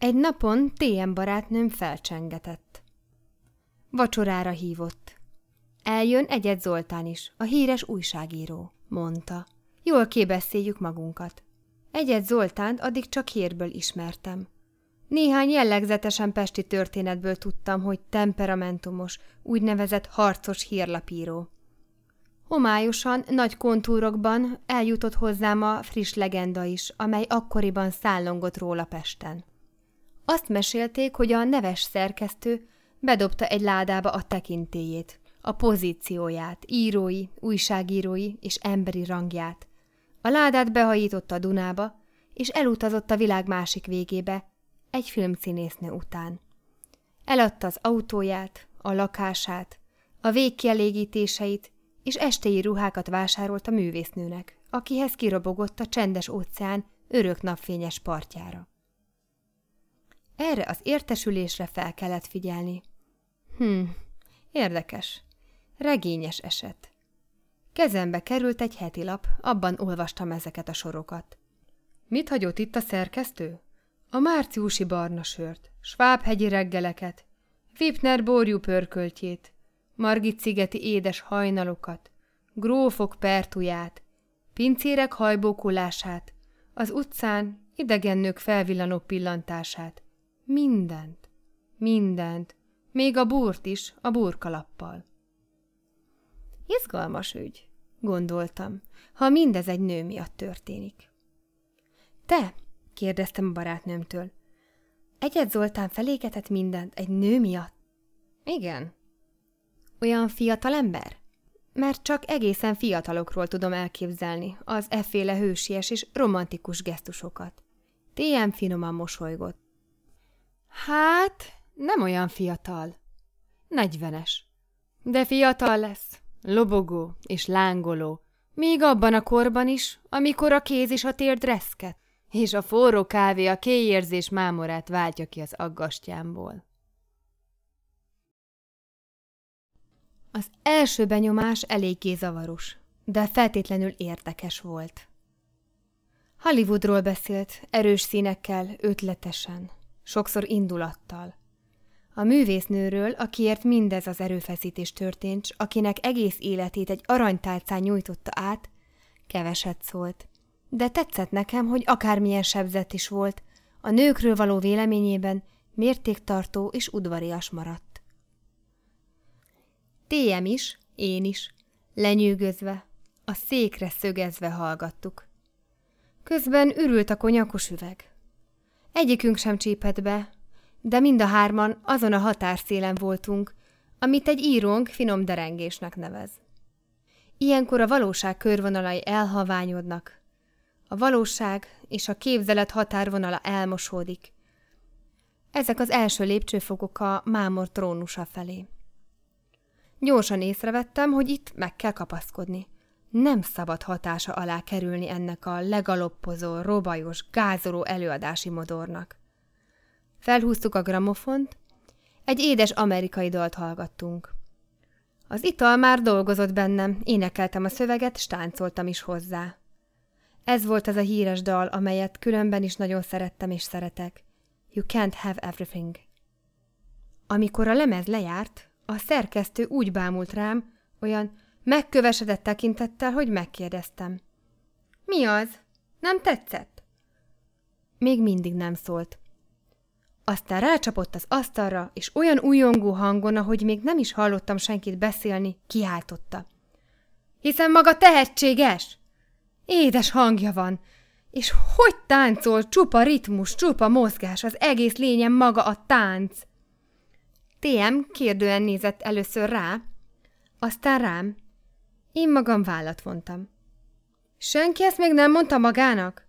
Egy napon TM barátnőm felcsengetett. Vacsorára hívott. Eljön Egyet Zoltán is, a híres újságíró, mondta. Jól kébeszéljük magunkat. Egyet Zoltánt addig csak hírből ismertem. Néhány jellegzetesen pesti történetből tudtam, hogy temperamentumos, úgynevezett harcos hírlapíró. Homályosan, nagy kontúrokban eljutott hozzám a friss legenda is, amely akkoriban szállongott róla Pesten. Azt mesélték, hogy a neves szerkesztő bedobta egy ládába a tekintélyét, a pozícióját, írói, újságírói és emberi rangját. A ládát behajította Dunába, és elutazott a világ másik végébe, egy filmszínésznő után. Eladta az autóját, a lakását, a végkielégítéseit, és estéi ruhákat vásárolt a művésznőnek, akihez kirobogott a csendes óceán örök napfényes partjára. Erre az értesülésre fel kellett figyelni. Hm, érdekes. Regényes eset. Kezembe került egy heti lap, abban olvastam ezeket a sorokat. Mit hagyott itt a szerkesztő? A márciusi barna sört, Svábhegyi reggeleket, Vipner borjú pörköltjét, Margit szigeti édes hajnalokat, grófok pertuját, pincérek hajbókulását, az utcán idegen nők felvillanó pillantását. Mindent, mindent, még a búrt is a burkalappal. Izgalmas ügy, gondoltam, ha mindez egy nő miatt történik. Te, kérdeztem a barátnőmtől, Egyet Zoltán felégetett mindent egy nő miatt? Igen. Olyan fiatal ember? Mert csak egészen fiatalokról tudom elképzelni az efféle hősies és romantikus gesztusokat. TM finoman mosolygott. Hát, nem olyan fiatal. Negyvenes. De fiatal lesz lobogó és lángoló, még abban a korban is, amikor a kéz és a térd reszket, és a forró kávé a kéjérzés mámorát váltja ki az aggastyámból. Az első benyomás eléggé zavaros, de feltétlenül érdekes volt. Hollywoodról beszélt, erős színekkel, ötletesen, sokszor indulattal. A művésznőről, akiért mindez az erőfeszítés történt, akinek egész életét egy aranytálcán nyújtotta át, keveset szólt. De tetszett nekem, hogy akármilyen sebzett is volt, a nőkről való véleményében mértéktartó és udvarias maradt. Téjem is, én is, lenyűgözve, a székre szögezve hallgattuk. Közben ürült a konyakos üveg. Egyikünk sem csípett be, de mind a hárman azon a határszélen voltunk, amit egy írónk finom derengésnek nevez. Ilyenkor a valóság körvonalai elhaványodnak. A valóság és a képzelet határvonala elmosódik. Ezek az első lépcsőfokok a mámor trónusa felé. Gyorsan észrevettem, hogy itt meg kell kapaszkodni. Nem szabad hatása alá kerülni ennek a legaloppozó, robajos, gázoló előadási modornak. Felhúztuk a gramofont, egy édes amerikai dalt hallgattunk. Az ital már dolgozott bennem, énekeltem a szöveget, stáncoltam is hozzá. Ez volt az a híres dal, amelyet különben is nagyon szerettem és szeretek. You can't have everything. Amikor a lemez lejárt, a szerkesztő úgy bámult rám, olyan megkövesedett tekintettel, hogy megkérdeztem. Mi az? Nem tetszett? Még mindig nem szólt. Aztán rácsapott az asztalra, és olyan újongó hangon, ahogy még nem is hallottam senkit beszélni, kiáltotta. Hiszen maga tehetséges! Édes hangja van, és hogy táncol, csupa ritmus, csupa mozgás, az egész lényem maga a tánc. TM kérdően nézett először rá, aztán rám. Én magam vállat vontam. Senki ezt még nem mondta magának?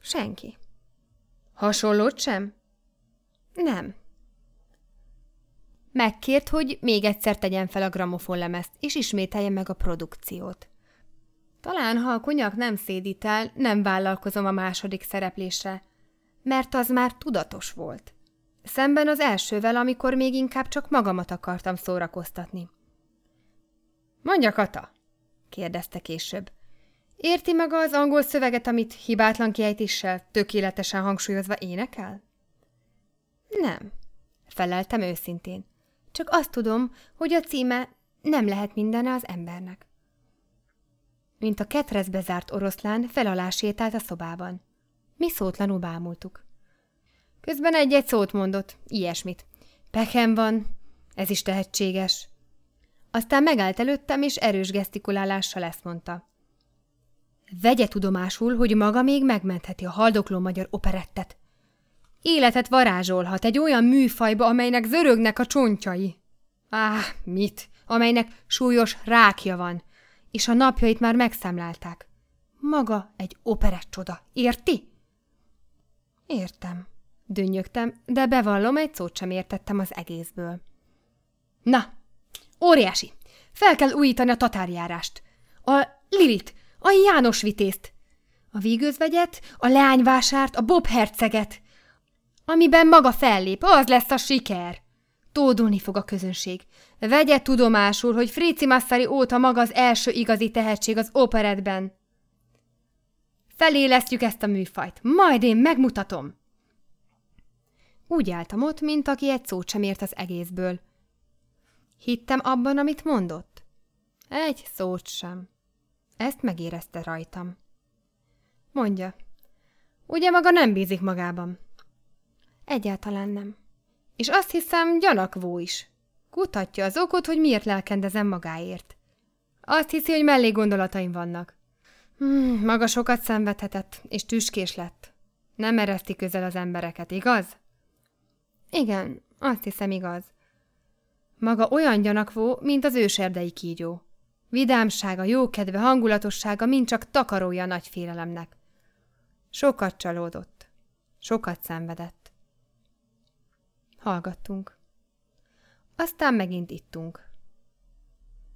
Senki. Hasonlót sem? Nem. Megkért, hogy még egyszer tegyen fel a gramofonlemezt, és ismételje meg a produkciót. Talán, ha a konyak nem szédít el, nem vállalkozom a második szereplésre, mert az már tudatos volt. Szemben az elsővel, amikor még inkább csak magamat akartam szórakoztatni. Mondja, Kata, kérdezte később. Érti maga az angol szöveget, amit hibátlan kiejtéssel, tökéletesen hangsúlyozva énekel? Nem, feleltem őszintén. Csak azt tudom, hogy a címe nem lehet mindene az embernek. Mint a ketrezbe zárt oroszlán felalá sétált a szobában. Mi szótlanul bámultuk. Közben egy-egy szót mondott, ilyesmit. Pekem van, ez is tehetséges. Aztán megállt előttem, és erős gesztikulálással ezt mondta. Vegye tudomásul, hogy maga még megmentheti a haldokló magyar operettet. Életet varázsolhat egy olyan műfajba, amelynek zörögnek a csontjai. Áh, mit? Amelynek súlyos rákja van, és a napjait már megszámlálták. Maga egy operett csoda, érti? Értem. Dünnyögtem, de bevallom, egy szót sem értettem az egészből. Na, óriási! Fel kell újítani a tatárjárást. A Lilit, a János vitézt, a vígözvegyet, a leányvásárt, a Bob herceget. Amiben maga fellép, az lesz a siker. Tódulni fog a közönség. Vegye tudomásul, hogy Fritzi Massari óta maga az első igazi tehetség az operetben. Felélesztjük ezt a műfajt, majd én megmutatom. Úgy álltam ott, mint aki egy szót sem ért az egészből. Hittem abban, amit mondott? Egy szót sem. Ezt megérezte rajtam. Mondja, ugye maga nem bízik magában? Egyáltalán nem. És azt hiszem, gyanakvó is. Kutatja az okot, hogy miért lelkendezem magáért. Azt hiszi, hogy mellé gondolataim vannak. Hmm, maga sokat szenvedhetett, és tüskés lett. Nem ereszti közel az embereket, igaz? Igen, azt hiszem igaz. Maga olyan gyanakvó, mint az őserdei kígyó. Vidámsága, jókedve, hangulatossága mind csak takarója a nagy félelemnek. Sokat csalódott. Sokat szenvedett. Hallgattunk. Aztán megint ittunk.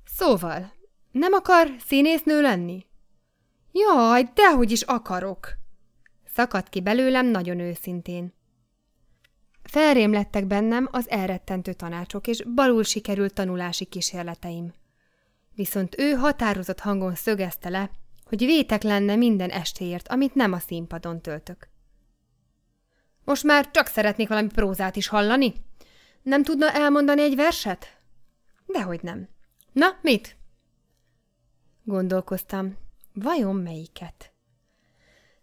Szóval, nem akar színésznő lenni? Jaj, dehogy is akarok! Szakadt ki belőlem nagyon őszintén. Felrém lettek bennem az elrettentő tanácsok és balul sikerült tanulási kísérleteim. Viszont ő határozott hangon szögezte le, hogy vétek lenne minden estéért, amit nem a színpadon töltök. Most már csak szeretnék valami prózát is hallani. Nem tudna elmondani egy verset? Dehogy nem. Na, mit? Gondolkoztam. Vajon melyiket?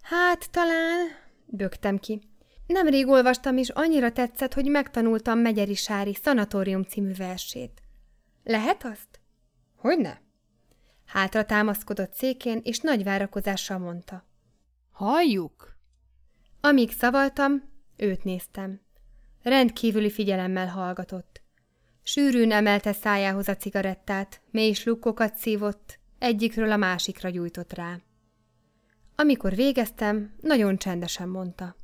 Hát, talán... Bögtem ki. Nemrég olvastam, és annyira tetszett, hogy megtanultam Megyeri Sári Szanatórium című versét. Lehet azt? Hogyne? Hátra támaszkodott székén, és nagy várakozással mondta. Halljuk! Amíg szavaltam, őt néztem. Rendkívüli figyelemmel hallgatott. Sűrűn emelte szájához a cigarettát, mély slukkokat szívott, egyikről a másikra gyújtott rá. Amikor végeztem, nagyon csendesen mondta.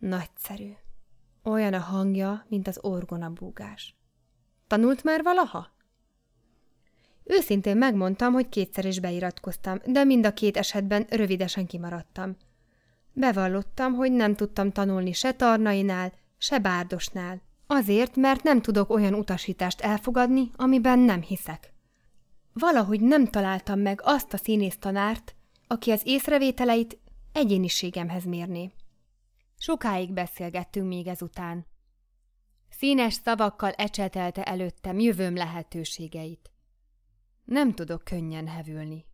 Nagyszerű. Olyan a hangja, mint az orgona búgás. Tanult már valaha? Őszintén megmondtam, hogy kétszer is beiratkoztam, de mind a két esetben rövidesen kimaradtam. Bevallottam, hogy nem tudtam tanulni se Tarnainál, se Bárdosnál. Azért, mert nem tudok olyan utasítást elfogadni, amiben nem hiszek. Valahogy nem találtam meg azt a színész tanárt, aki az észrevételeit egyéniségemhez mérné. Sokáig beszélgettünk még ezután. Színes szavakkal ecsetelte előttem jövőm lehetőségeit. Nem tudok könnyen hevülni,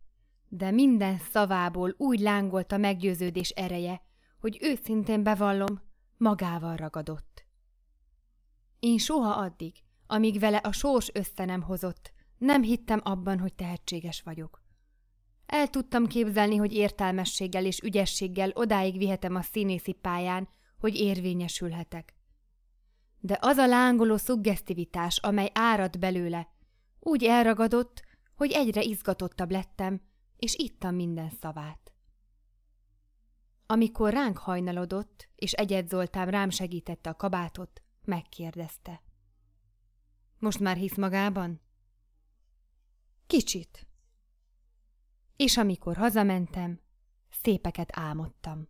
de minden szavából úgy lángolt a meggyőződés ereje, hogy őszintén bevallom, magával ragadott. Én soha addig, amíg vele a sors össze nem hozott, nem hittem abban, hogy tehetséges vagyok. El tudtam képzelni, hogy értelmességgel és ügyességgel odáig vihetem a színészi pályán, hogy érvényesülhetek. De az a lángoló szuggesztivitás, amely árad belőle, úgy elragadott, hogy egyre izgatottabb lettem, és ittam minden szavát. Amikor ránk hajnalodott, és Egyed Zoltán rám segítette a kabátot, megkérdezte. Most már hisz magában? Kicsit. És amikor hazamentem, szépeket álmodtam.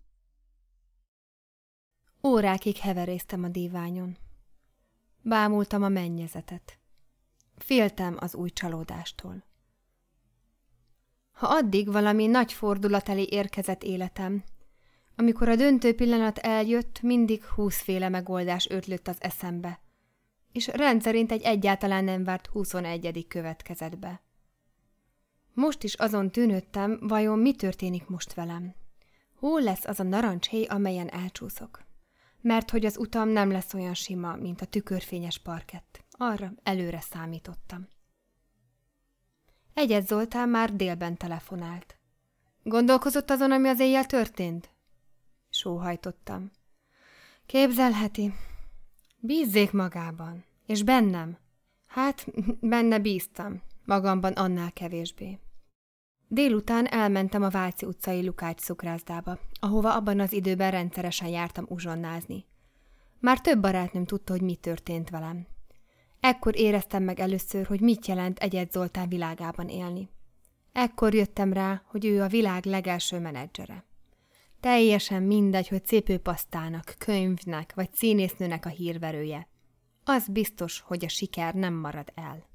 Órákig heveréztem a díványon. Bámultam a mennyezetet. Féltem az új csalódástól. Ha addig valami nagy fordulat elé érkezett életem, Amikor a döntő pillanat eljött, mindig húszféle megoldás ötlött az eszembe, és rendszerint egy egyáltalán nem várt 21. következett be. Most is azon tűnődtem, vajon mi történik most velem. Hol lesz az a narancshéj, amelyen elcsúszok? Mert hogy az utam nem lesz olyan sima, mint a tükörfényes parkett. Arra előre számítottam. Egyet Zoltán már délben telefonált. Gondolkozott azon, ami az éjjel történt? Sóhajtottam. Képzelheti. Bízzék magában. És bennem. Hát, benne bíztam. Magamban annál kevésbé. Délután elmentem a Váci utcai Lukács cukrászdába, ahova abban az időben rendszeresen jártam uzsonnázni. Már több barátnőm tudta, hogy mi történt velem. Ekkor éreztem meg először, hogy mit jelent egyet Zoltán világában élni. Ekkor jöttem rá, hogy ő a világ legelső menedzsere. Teljesen mindegy, hogy cipőpasztának, könyvnek vagy színésznőnek a hírverője. Az biztos, hogy a siker nem marad el.